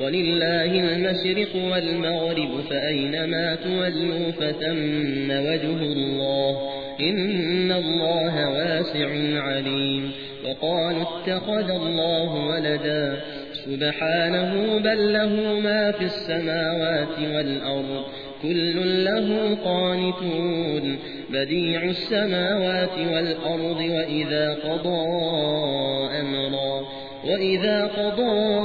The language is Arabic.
ولله المشرق والمغرب فأينما تولوا فتم وجه الله إن الله واسع عليم وقالوا اتخذ الله ولدا سبحانه بل له ما في السماوات والأرض كل له قانتون بديع السماوات والأرض وإذا قضى أمرا وإذا قضى